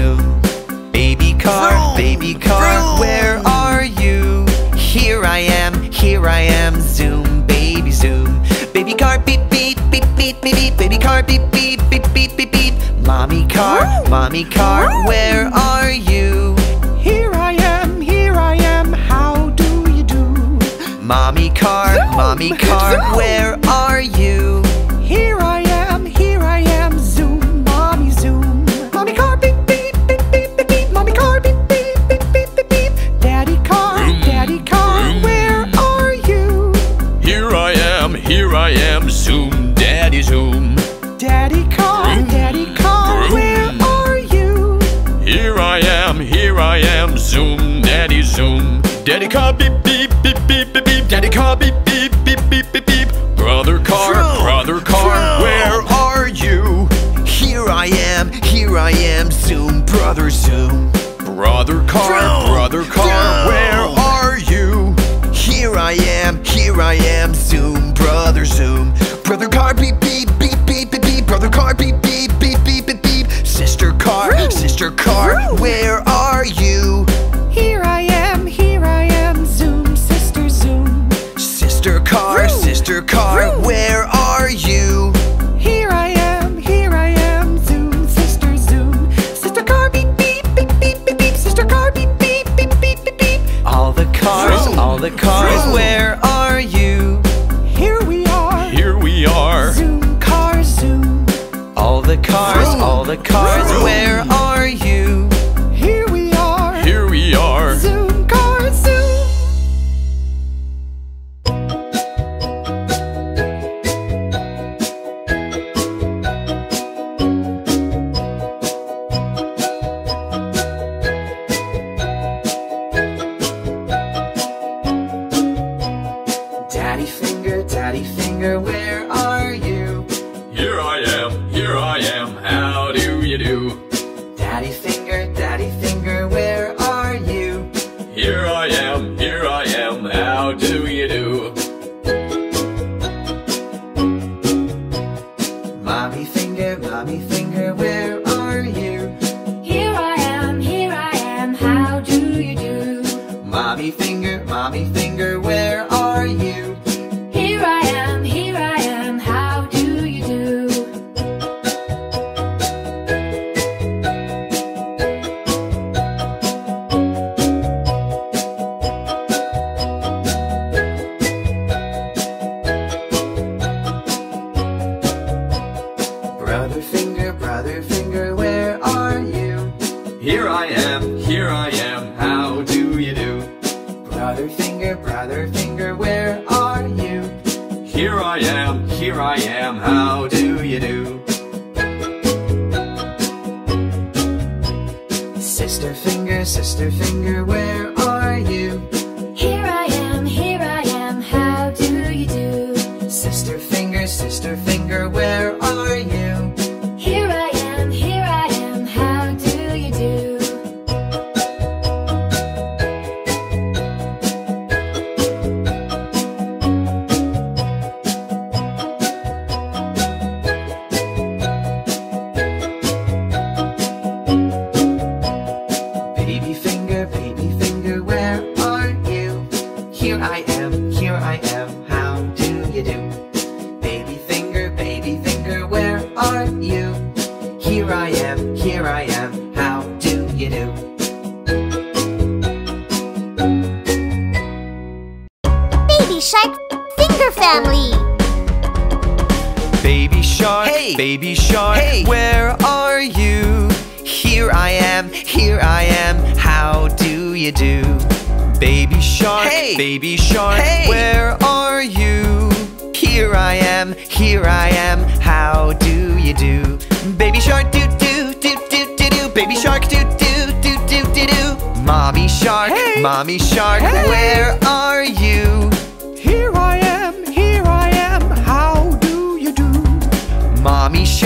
you? Baby car, vroom, baby car, vroom. where are you? Here I am, here I am, zoom, baby, zoom. Baby car, beep, beep, beep, beep, beep, beep. Baby car, beep, beep, beep, beep, beep, beep. Mommy car, vroom. mommy car, where are you? Here I am, here I am, how do you do? Mommy car, mommy car, where are you? Daddy car, beep, beep, beep, beep, beep, beep. Daddy car, beep, beep, beep, beep, beep, beep. Brother car, Vroom, brother car, Vroom. where are you? Here I am, here I am, zoom, brother, zoom. Brother car, Vroom, brother car, where are you? Here I am, here I am, zoom, brother, zoom. Brother car, beep, beep, beep, beep, beep, beep. Brother car, beep, beep, beep, beep, beep, beep. Sister car, sister car, where are you?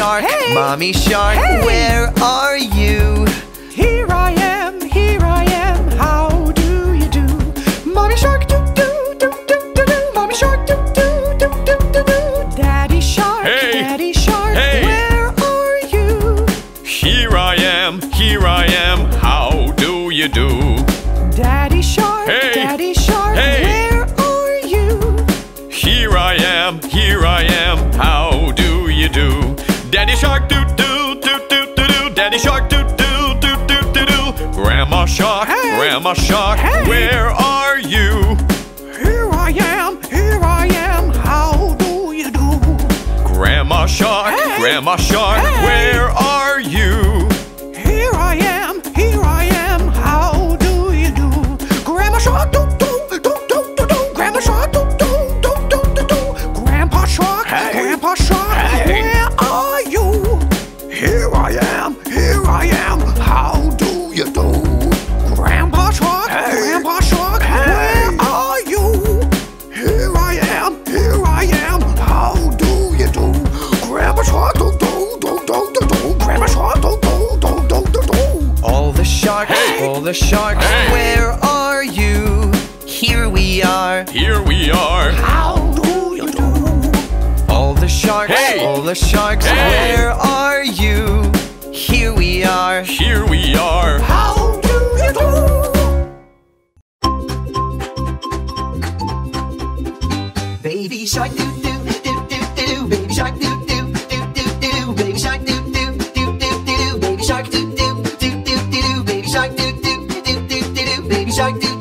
shark, hey. mommy shark, hey. where are you? Shark, hey. Grandma Shark, hey. where are you? Here I am, here I am, how do you do? Grandma Shark, hey. Grandma Shark, where are you? Jacques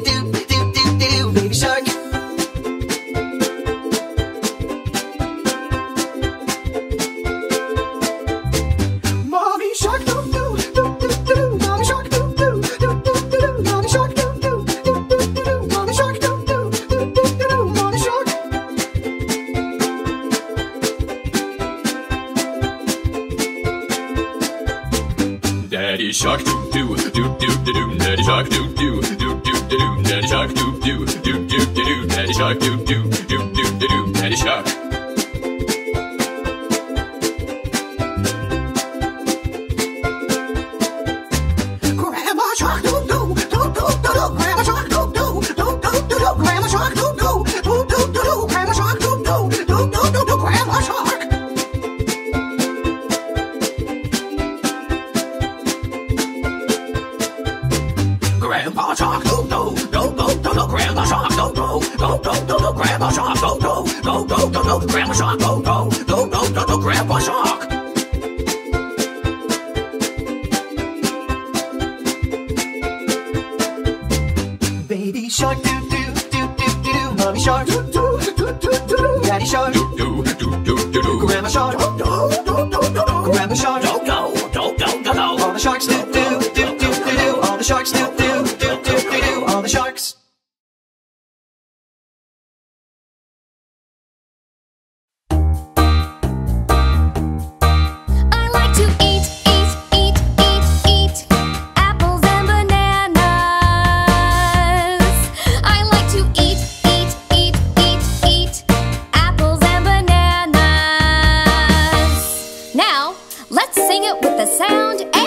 Grandpa Shark, go go go go go go. Grandpa Shark, go go go go go go. Grandpa Shark, go go go go go go. Grandpa Shark, go go go go go go. Grandpa Shark. Baby Shark. it with a sound.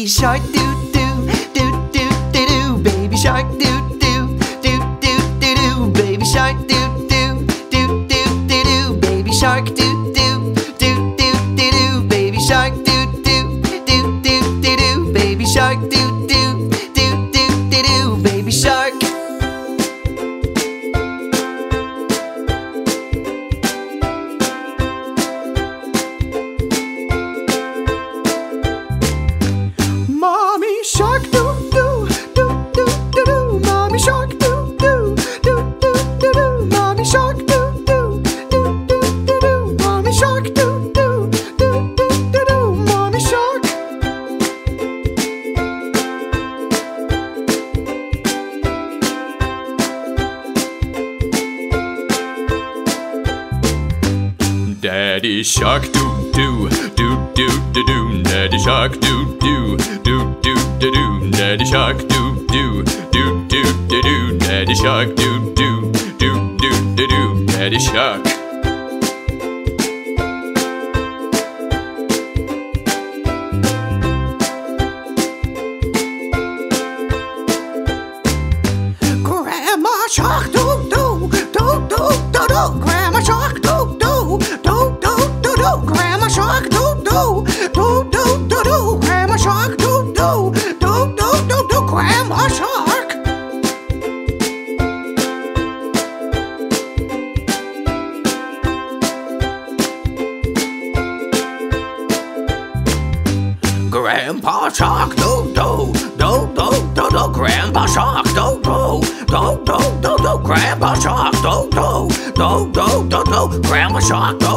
Baby shark do do do do do do. Baby shark do do do do do do. Baby shark do. shark do do do do do do daddy shark do do do do do do daddy shark do do do do do daddy shark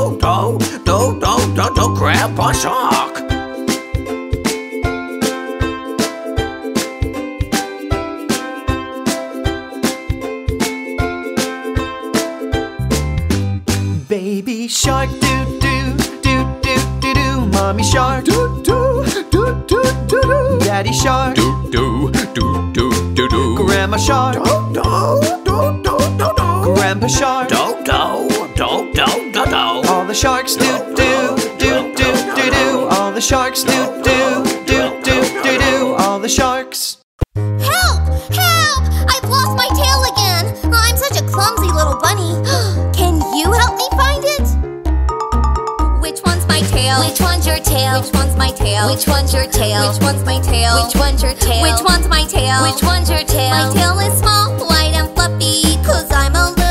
Don't, don't, don't, do do do Grandpa Shark. Baby shark do do do do do do Mommy shark do do do do do do Daddy shark do do do do do do Grandma shark do do do do do Grandpa shark do the sharks do do do do do do. All the sharks do do do do do do. All the sharks. Help! Help! I've lost my tail again. I'm such a clumsy little bunny. Can you help me find it? Which one's my tail? Which one's your tail? Which one's my tail? Which one's your tail? Which one's my tail? Which one's your tail? Which one's my tail? Which one's your tail? My tail is small, white and fluffy, cause I'm a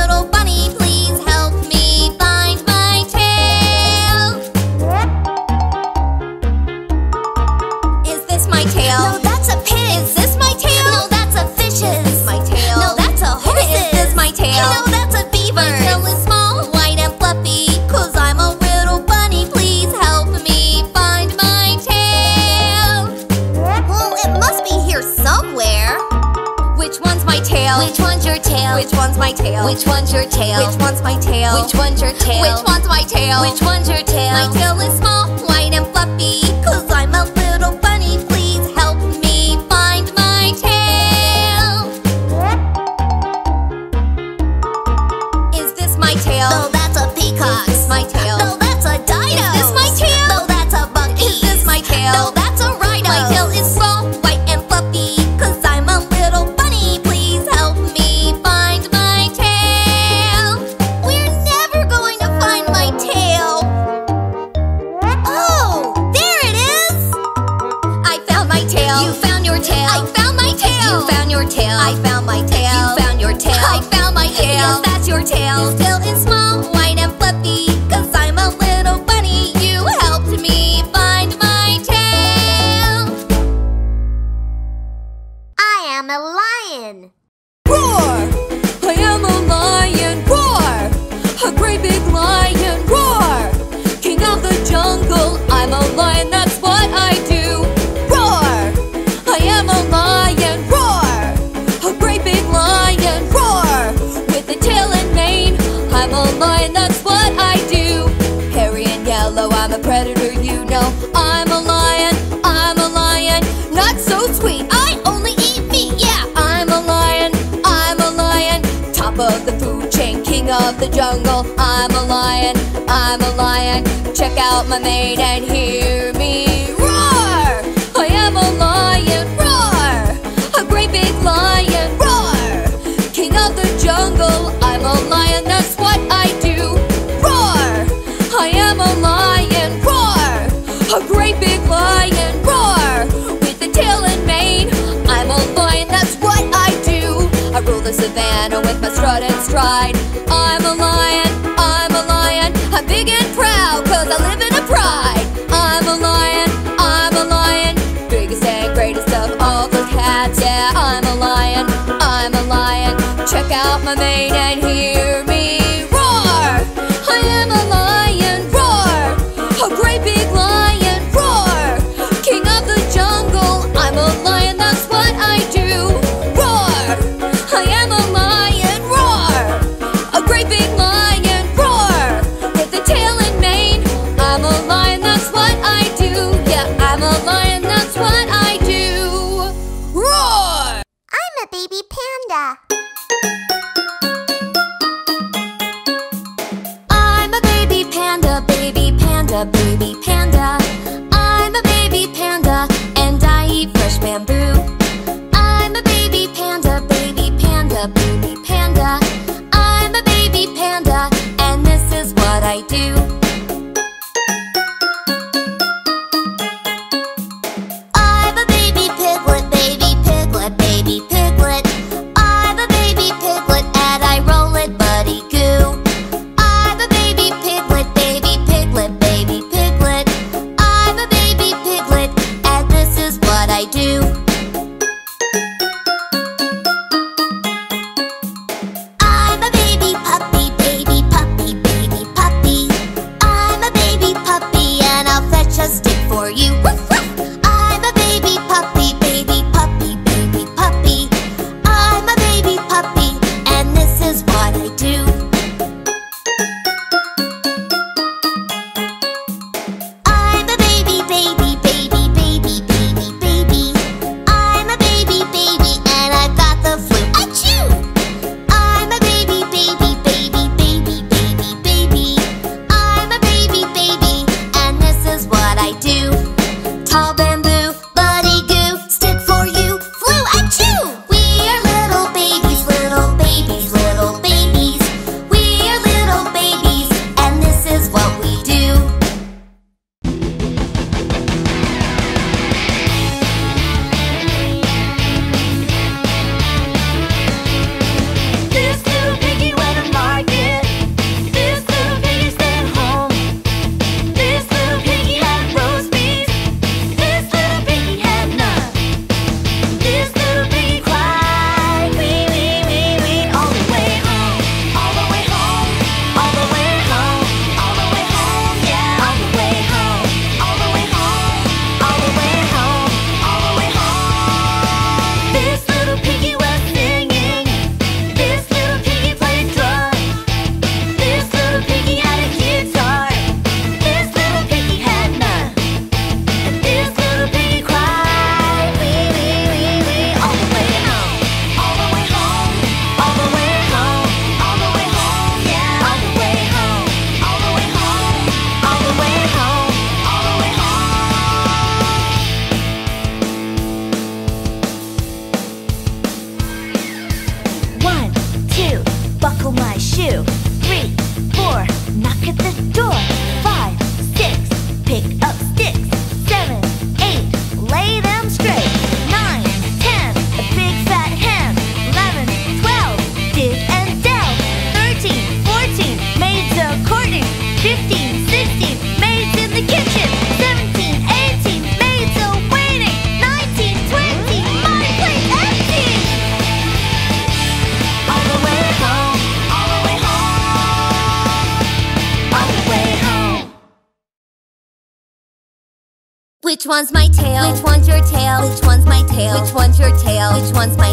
of the jungle. I'm a lion, I'm a lion. Check out my mane and hear me roar. I am a lion, roar. A great big lion, roar. King of the jungle, I'm a lion, that's what I do. Roar. I am a lion, roar. A great big lion, roar. With a tail and mane, I'm a lion, that's what I do. I rule the savannah with my strut and stride. Big and proud, cause I live in a pride. I'm a lion, I'm a lion. Biggest and greatest of all the cats. Yeah, I'm a lion, I'm a lion. Check out my mane and hear. one's my tail? Which one's your tail? Which one's my tail? Which one's your tail? Which one's my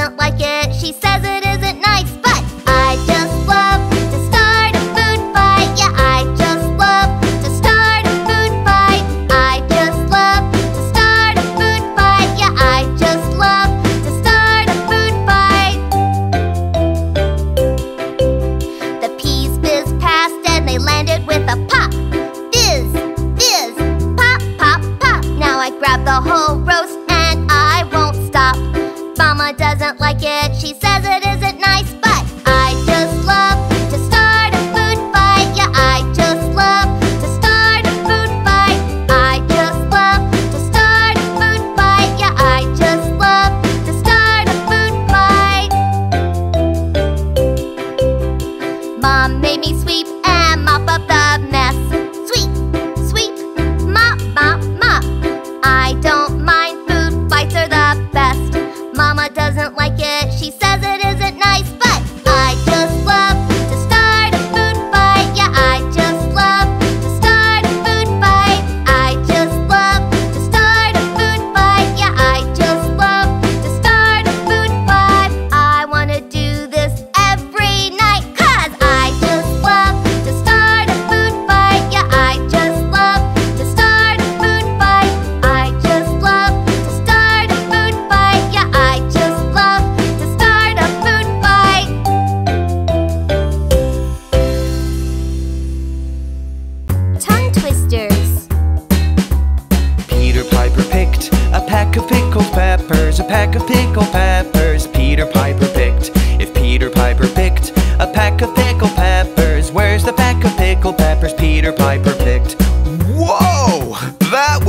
doesn't like it, she says it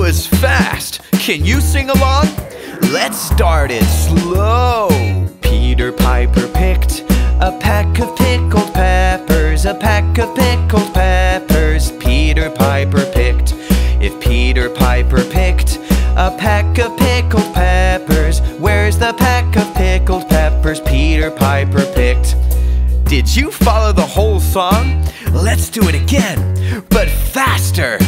was fast! Can you sing along? Let's start it slow. Peter Piper picked a pack of pickled peppers, a pack of pickled peppers. Peter Piper picked. If Peter Piper picked a pack of pickled peppers, where's the pack of pickled peppers Peter Piper picked? Did you follow the whole song? Let's do it again, but faster.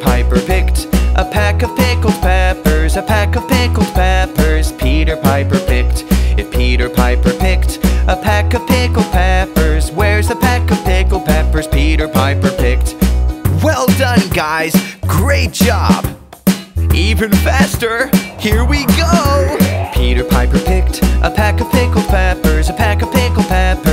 Piper picked a pack of pickled peppers, a pack of pickled peppers. Peter Piper picked. If Peter Piper picked a pack of pickled peppers, where's the pack of pickled peppers Peter Piper picked? Well done, guys. Great job. Even faster. Here we go. Peter Piper picked a pack of pickled peppers, a pack of pickled peppers.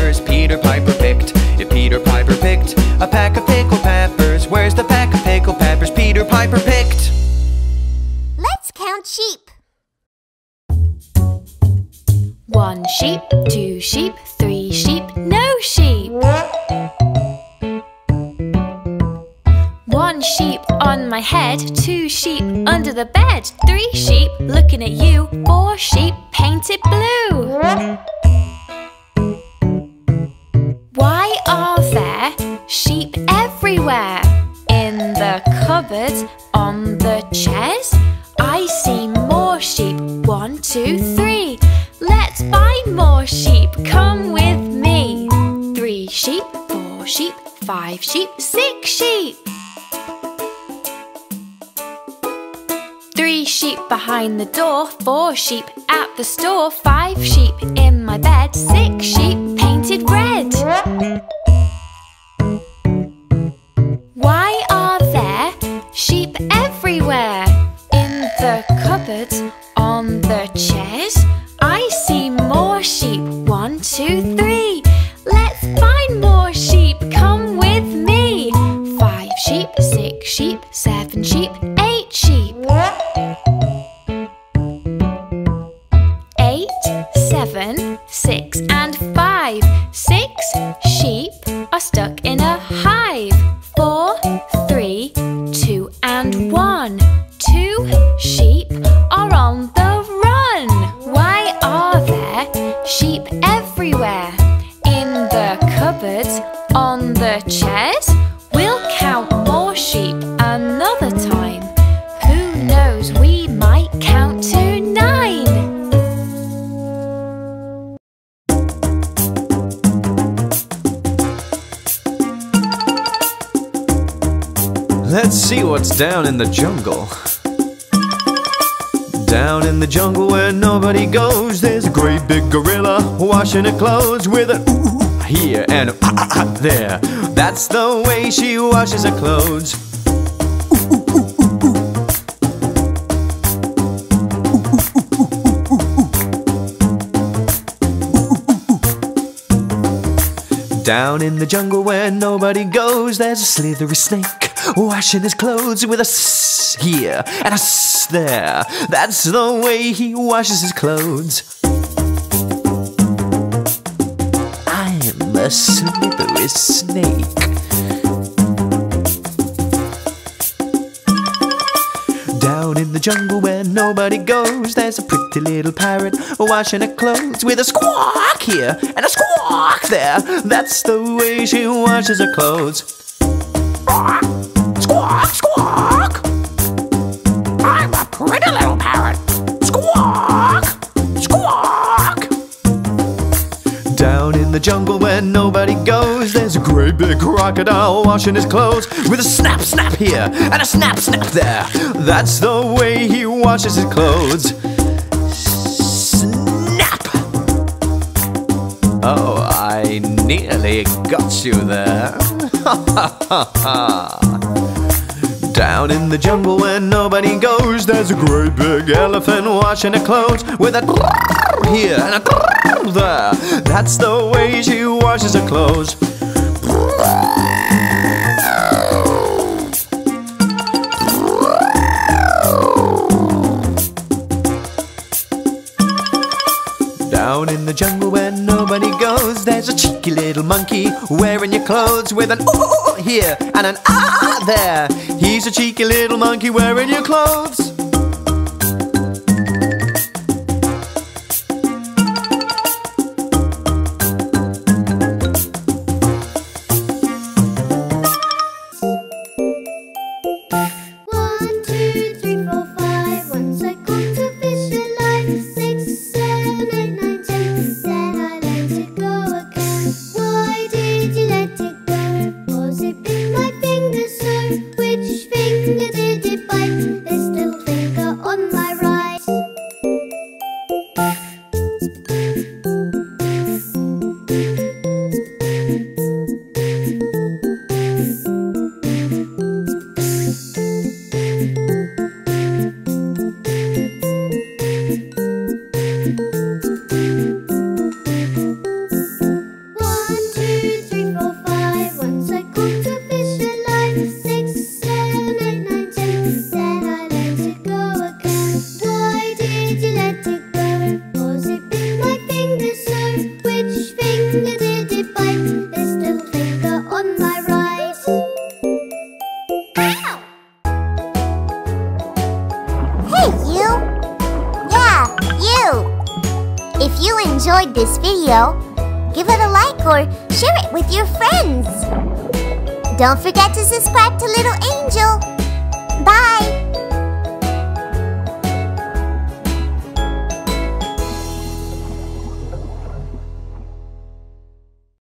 Sheep, two sheep, three sheep, no sheep. One sheep on my head, two sheep under the bed, three sheep looking at you, four sheep painted blue. Why are there sheep everywhere? In the cupboards, on the chairs? I see more sheep. One, two, three. More sheep. Come with me. Three sheep, four sheep, five sheep, six sheep. Three sheep behind the door, four sheep at the store, five sheep in my bed, six sheep two, three. Let's find more sheep. Come with me. Five sheep, six sheep, seven sheep, eight sheep. Eight, seven, six, and five. Six sheep are stuck see what's down in the jungle. Down in the jungle where nobody goes, there's a great big gorilla washing her clothes with a ooh here and a ah, ah, ah there. That's the way she washes her clothes. Down in the jungle where nobody goes, there's a slithery snake washing his clothes with a s here and a s there. That's the way he washes his clothes. I'm a slithery snake. Down in the jungle where nobody goes, there's a pretty little parrot washing her clothes with a squawk here and a squawk there. That's the way she washes her clothes. Squawk, squawk. I'm a pretty little parrot. Squawk, squawk. Down in the jungle where nobody goes, there's a great big crocodile washing his clothes with a snap, snap here and a snap, snap there. That's the way he washes his clothes. Snap! Oh, I nearly got you there. Down in the jungle where nobody goes, there's a great big elephant washing her clothes with a here and a there. That's the way she washes her clothes. Down in the jungle where nobody goes, there's a cheeky little monkey wearing your clothes with an ooh here and an ah there. He's a cheeky little monkey wearing your clothes.